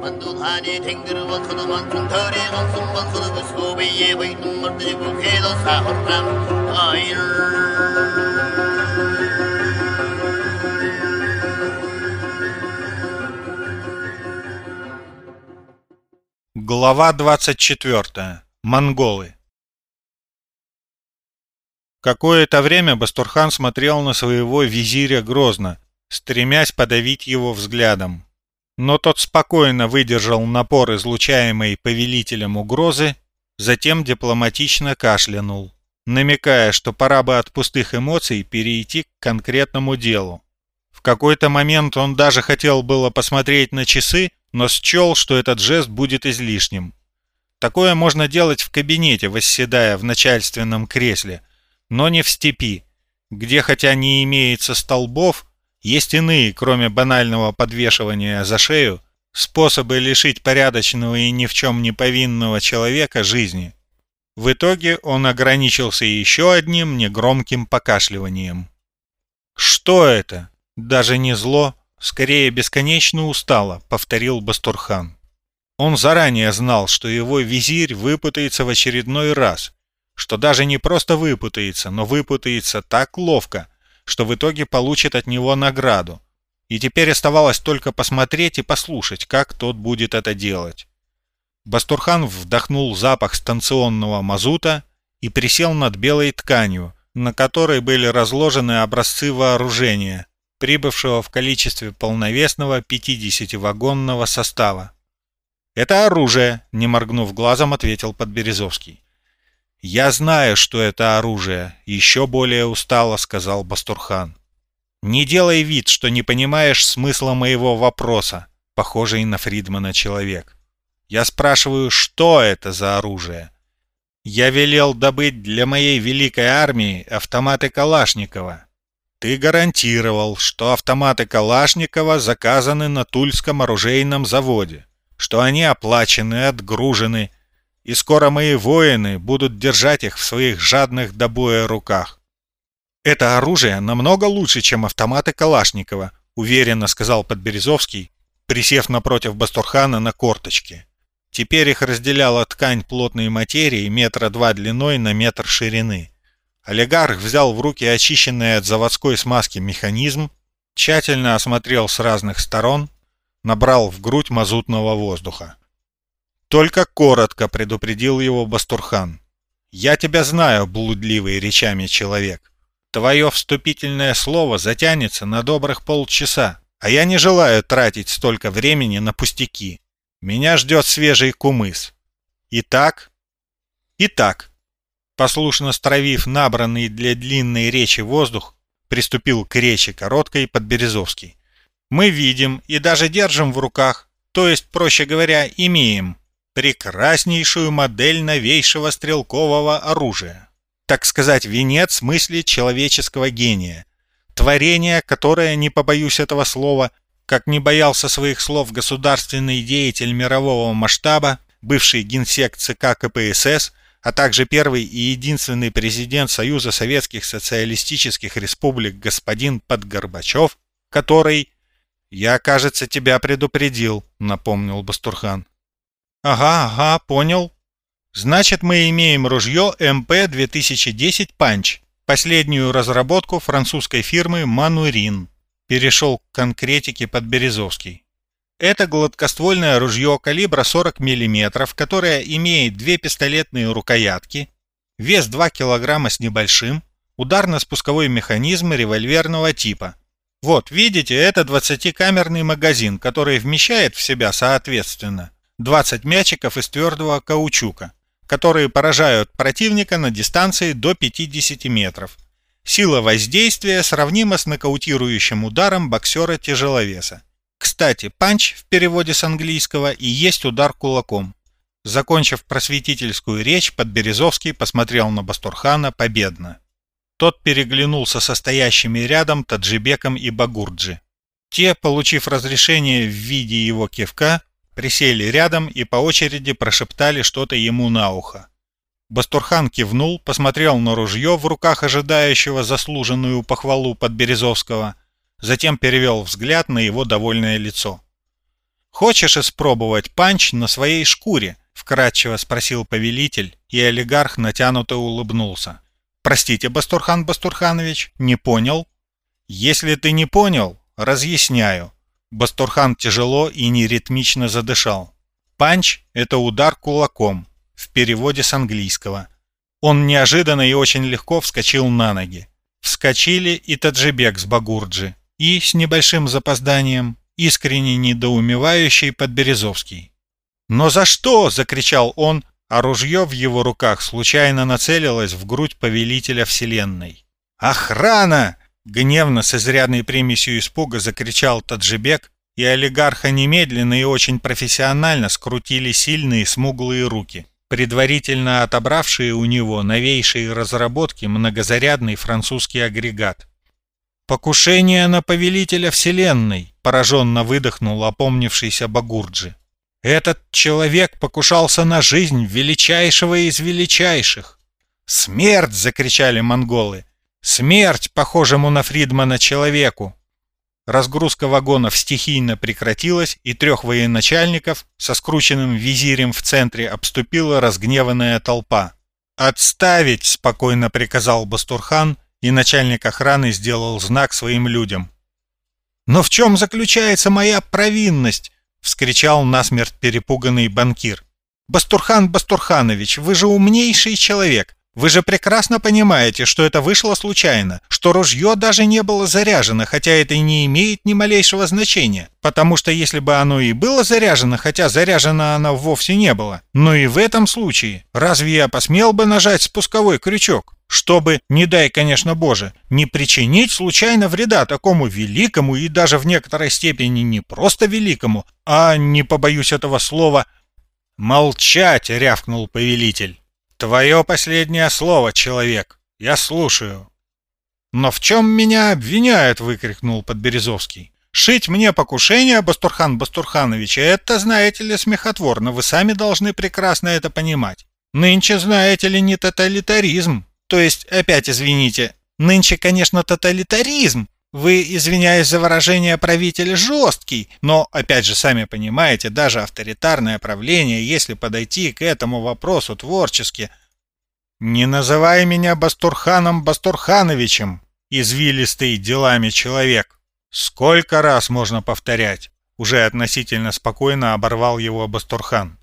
만두하니 탱그르와 커도만 통털에 건승만 커도 소비에 보이는 멀리고 해도 사호람 아이를 Глава 24. Монголы. Какое-то время Бастурхан смотрел на своего визиря грозно, стремясь подавить его взглядом. Но тот спокойно выдержал напор излучаемой повелителем угрозы, затем дипломатично кашлянул, намекая, что пора бы от пустых эмоций перейти к конкретному делу. В какой-то момент он даже хотел было посмотреть на часы, но счел, что этот жест будет излишним. Такое можно делать в кабинете, восседая в начальственном кресле, но не в степи, где хотя не имеется столбов, есть иные, кроме банального подвешивания за шею, способы лишить порядочного и ни в чем не повинного человека жизни. В итоге он ограничился еще одним негромким покашливанием. «Что это? Даже не зло, скорее бесконечно устало», — повторил Бастурхан. Он заранее знал, что его визирь выпутается в очередной раз, что даже не просто выпутается, но выпутается так ловко, что в итоге получит от него награду. И теперь оставалось только посмотреть и послушать, как тот будет это делать. Бастурхан вдохнул запах станционного мазута и присел над белой тканью, на которой были разложены образцы вооружения, прибывшего в количестве полновесного 50-вагонного состава. «Это оружие», — не моргнув глазом, ответил Подберезовский. «Я знаю, что это оружие», — еще более устало сказал Бастурхан. «Не делай вид, что не понимаешь смысла моего вопроса, похожий на Фридмана человек. Я спрашиваю, что это за оружие? Я велел добыть для моей великой армии автоматы Калашникова. Ты гарантировал, что автоматы Калашникова заказаны на Тульском оружейном заводе, что они оплачены, отгружены, и скоро мои воины будут держать их в своих жадных до боя руках. Это оружие намного лучше, чем автоматы Калашникова, уверенно сказал Подберезовский, присев напротив Бастурхана на корточке. Теперь их разделяла ткань плотной материи метра два длиной на метр ширины. Олигарх взял в руки очищенный от заводской смазки механизм, тщательно осмотрел с разных сторон, набрал в грудь мазутного воздуха. Только коротко предупредил его Бастурхан. «Я тебя знаю, блудливый речами человек. Твое вступительное слово затянется на добрых полчаса, а я не желаю тратить столько времени на пустяки. Меня ждет свежий кумыс. Итак? Итак, послушно стравив набранный для длинной речи воздух, приступил к речи короткой Подберезовский. Мы видим и даже держим в руках, то есть, проще говоря, имеем, прекраснейшую модель новейшего стрелкового оружия. Так сказать, венец мысли человеческого гения. Творение, которое, не побоюсь этого слова, как не боялся своих слов государственный деятель мирового масштаба, бывший генсек ЦК КПСС, а также первый и единственный президент Союза Советских Социалистических Республик господин Подгорбачев, который... «Я, кажется, тебя предупредил», — напомнил Бастурхан. «Ага, ага, понял. Значит, мы имеем ружье МП-2010 «Панч», последнюю разработку французской фирмы «Манурин», перешел к конкретике Подберезовский. Это гладкоствольное ружье калибра 40 мм, которое имеет две пистолетные рукоятки, вес 2 кг с небольшим, ударно-спусковой механизм револьверного типа. Вот, видите, это 20-камерный магазин, который вмещает в себя, соответственно, 20 мячиков из твердого каучука, которые поражают противника на дистанции до 50 метров. Сила воздействия сравнима с нокаутирующим ударом боксера-тяжеловеса. Кстати, панч в переводе с английского и есть удар кулаком. Закончив просветительскую речь, Подберезовский посмотрел на Бастурхана победно. Тот переглянулся со стоящими рядом Таджибеком и Багурджи. Те, получив разрешение в виде его кивка, присели рядом и по очереди прошептали что-то ему на ухо. Бастурхан кивнул, посмотрел на ружье в руках ожидающего заслуженную похвалу Подберезовского – затем перевел взгляд на его довольное лицо. Хочешь испробовать панч на своей шкуре? Вкрадчиво спросил повелитель, и олигарх натянуто улыбнулся. Простите, Бастурхан Бастурханович, не понял? Если ты не понял, разъясняю. Бастурхан тяжело и неритмично задышал. Панч – это удар кулаком, в переводе с английского. Он неожиданно и очень легко вскочил на ноги. Вскочили и Таджибек с Багурджи, и, с небольшим запозданием, искренне недоумевающий Подберезовский. «Но за что?» – закричал он, а ружье в его руках случайно нацелилось в грудь повелителя Вселенной. «Охрана!» – гневно с изрядной примесью испуга закричал Таджибек, и олигарха немедленно и очень профессионально скрутили сильные смуглые руки, предварительно отобравшие у него новейшие разработки многозарядный французский агрегат. «Покушение на повелителя Вселенной!» – пораженно выдохнул опомнившийся Багурджи. «Этот человек покушался на жизнь величайшего из величайших!» «Смерть!» – закричали монголы. «Смерть, похожему на Фридмана человеку!» Разгрузка вагонов стихийно прекратилась, и трех военачальников со скрученным визирем в центре обступила разгневанная толпа. «Отставить!» – спокойно приказал Бастурхан, и начальник охраны сделал знак своим людям. «Но в чем заключается моя провинность?» — вскричал насмерть перепуганный банкир. «Бастурхан Бастурханович, вы же умнейший человек. Вы же прекрасно понимаете, что это вышло случайно, что ружье даже не было заряжено, хотя это не имеет ни малейшего значения, потому что если бы оно и было заряжено, хотя заряжено оно вовсе не было, но и в этом случае, разве я посмел бы нажать спусковой крючок? чтобы, не дай, конечно, Боже, не причинить случайно вреда такому великому и даже в некоторой степени не просто великому, а, не побоюсь этого слова, «Молчать!» — рявкнул повелитель. «Твое последнее слово, человек. Я слушаю». «Но в чем меня обвиняют?» — выкрикнул Подберезовский. «Шить мне покушение, Бастурхан Бастурханович, это, знаете ли, смехотворно. Вы сами должны прекрасно это понимать. Нынче, знаете ли, не тоталитаризм, то есть, опять извините, нынче, конечно, тоталитаризм. Вы, извиняюсь за выражение, правитель жесткий, но, опять же, сами понимаете, даже авторитарное правление, если подойти к этому вопросу творчески... Не называй меня Бастурханом Бастурхановичем, извилистый делами человек. Сколько раз можно повторять? Уже относительно спокойно оборвал его Бастурхан.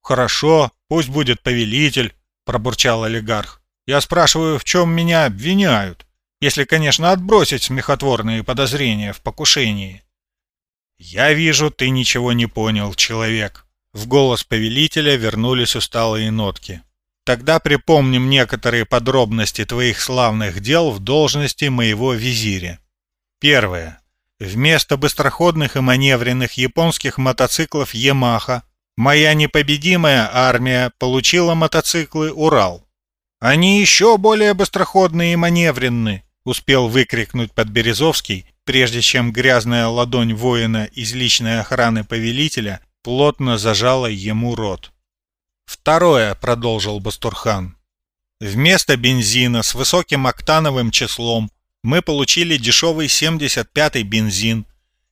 Хорошо, пусть будет повелитель, пробурчал олигарх. Я спрашиваю, в чем меня обвиняют, если, конечно, отбросить смехотворные подозрения в покушении. Я вижу, ты ничего не понял, человек. В голос повелителя вернулись усталые нотки. Тогда припомним некоторые подробности твоих славных дел в должности моего визиря. Первое. Вместо быстроходных и маневренных японских мотоциклов Ямаха моя непобедимая армия получила мотоциклы «Урал». «Они еще более быстроходные и маневренны!» — успел выкрикнуть Подберезовский, прежде чем грязная ладонь воина из личной охраны повелителя плотно зажала ему рот. «Второе», — продолжил Бастурхан. «Вместо бензина с высоким октановым числом мы получили дешевый 75-й бензин,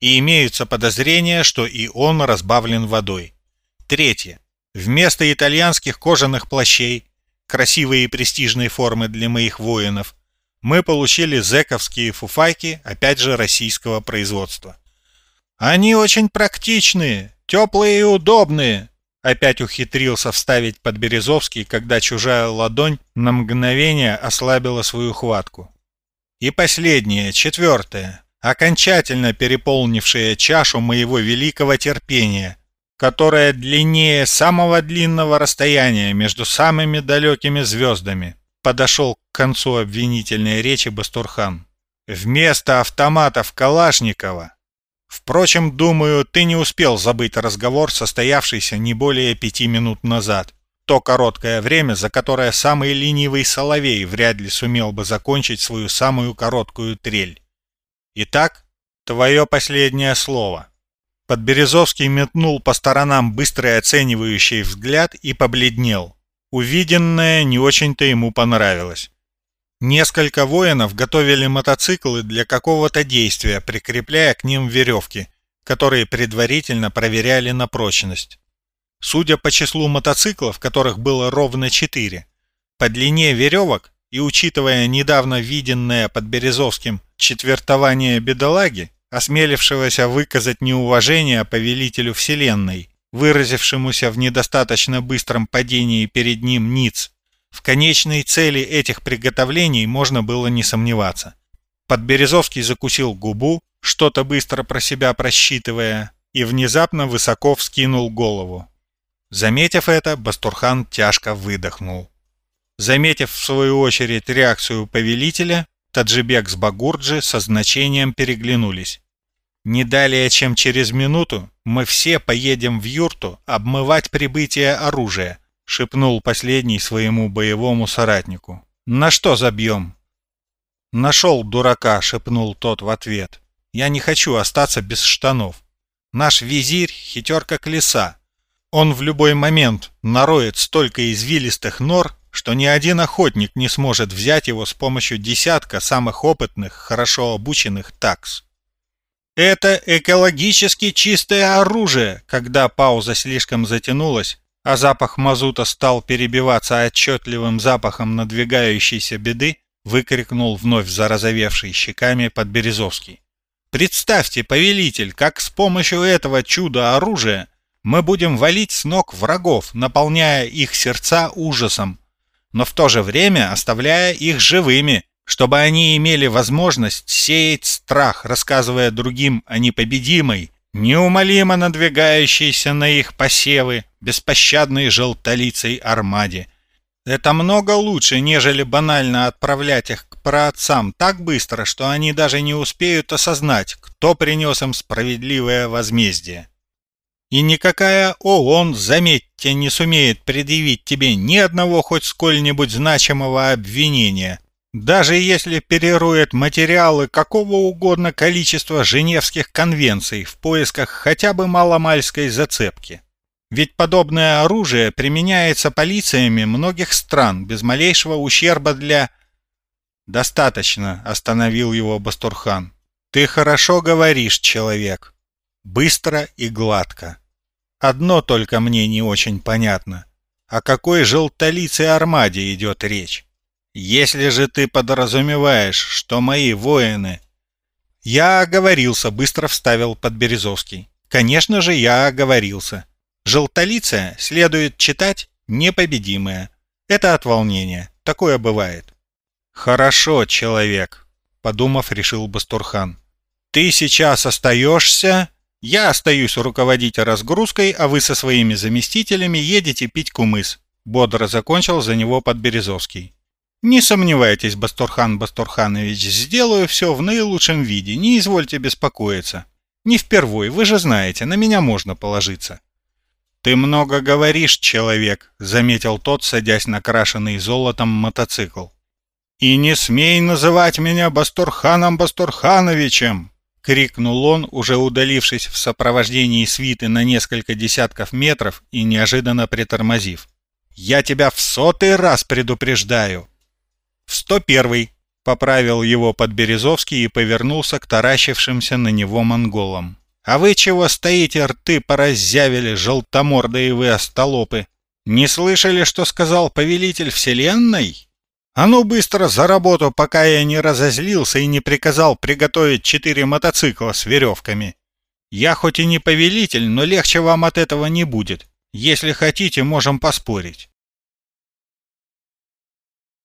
и имеются подозрения, что и он разбавлен водой. Третье. Вместо итальянских кожаных плащей красивые и престижные формы для моих воинов, мы получили зековские фуфайки, опять же российского производства. Они очень практичные, теплые и удобные, опять ухитрился вставить Подберезовский, когда чужая ладонь на мгновение ослабила свою хватку. И последнее, четвертое, окончательно переполнившее чашу моего великого терпения, которая длиннее самого длинного расстояния между самыми далекими звездами, подошел к концу обвинительной речи Бастурхан. Вместо автоматов Калашникова. Впрочем, думаю, ты не успел забыть разговор, состоявшийся не более пяти минут назад. То короткое время, за которое самый ленивый соловей вряд ли сумел бы закончить свою самую короткую трель. Итак, твое последнее слово. Подберезовский метнул по сторонам быстрый оценивающий взгляд и побледнел. Увиденное не очень-то ему понравилось. Несколько воинов готовили мотоциклы для какого-то действия, прикрепляя к ним веревки, которые предварительно проверяли на прочность. Судя по числу мотоциклов, которых было ровно четыре, по длине веревок и учитывая недавно виденное под Березовским четвертование бедолаги, осмелившегося выказать неуважение повелителю Вселенной, выразившемуся в недостаточно быстром падении перед ним ниц, в конечной цели этих приготовлений можно было не сомневаться. Подберезовский закусил губу, что-то быстро про себя просчитывая, и внезапно высоко вскинул голову. Заметив это, Бастурхан тяжко выдохнул. Заметив в свою очередь реакцию повелителя, Таджибек с Багурджи со значением переглянулись. Не далее, чем через минуту, мы все поедем в юрту обмывать прибытие оружия, шепнул последний своему боевому соратнику. На что забьем? Нашел дурака, шепнул тот в ответ. Я не хочу остаться без штанов. Наш визирь хитер как лиса, он в любой момент нароет столько извилистых нор, что ни один охотник не сможет взять его с помощью десятка самых опытных, хорошо обученных такс. Это экологически чистое оружие, когда пауза слишком затянулась, а запах мазута стал перебиваться отчетливым запахом надвигающейся беды, выкрикнул вновь зарозовевший щеками Подберезовский. «Представьте, повелитель, как с помощью этого чуда-оружия мы будем валить с ног врагов, наполняя их сердца ужасом, но в то же время оставляя их живыми, чтобы они имели возможность сеять страх, рассказывая другим о непобедимой, неумолимо надвигающейся на их посевы беспощадной желтолицей армаде. Это много лучше, нежели банально отправлять их к праотцам так быстро, что они даже не успеют осознать, кто принес им справедливое возмездие. И никакая ООН, заметьте, не сумеет предъявить тебе ни одного хоть сколь-нибудь значимого обвинения, даже если перероет материалы какого угодно количества Женевских конвенций в поисках хотя бы маломальской зацепки. Ведь подобное оружие применяется полициями многих стран без малейшего ущерба для... «Достаточно», — остановил его Бастурхан. «Ты хорошо говоришь, человек. Быстро и гладко. Одно только мне не очень понятно. О какой желтолицей армаде идет речь? Если же ты подразумеваешь, что мои воины... Я оговорился, быстро вставил Подберезовский. Конечно же, я оговорился. Желтолицая следует читать непобедимая. Это от волнения. Такое бывает. Хорошо, человек, подумав, решил Бастурхан. Ты сейчас остаешься я остаюсь руководить разгрузкой, а вы со своими заместителями едете пить кумыс. Бодро закончил за него Подберезовский. Не сомневайтесь, Бастурхан Бастурханович, сделаю все в наилучшем виде, не извольте беспокоиться. Не впервой, вы же знаете, на меня можно положиться. Ты много говоришь, человек, заметил тот, садясь на крашеный золотом мотоцикл. И не смей называть меня Бастурханом Бастурхановичем, — крикнул он, уже удалившись в сопровождении свиты на несколько десятков метров и неожиданно притормозив. «Я тебя в сотый раз предупреждаю!» «В сто первый!» — поправил его Подберезовский и повернулся к таращившимся на него монголам. «А вы чего стоите, рты пораззявили, желтомордые вы остолопы? Не слышали, что сказал повелитель вселенной?» А ну быстро за работу, пока я не разозлился и не приказал приготовить четыре мотоцикла с веревками. Я хоть и не повелитель, но легче вам от этого не будет. Если хотите, можем поспорить.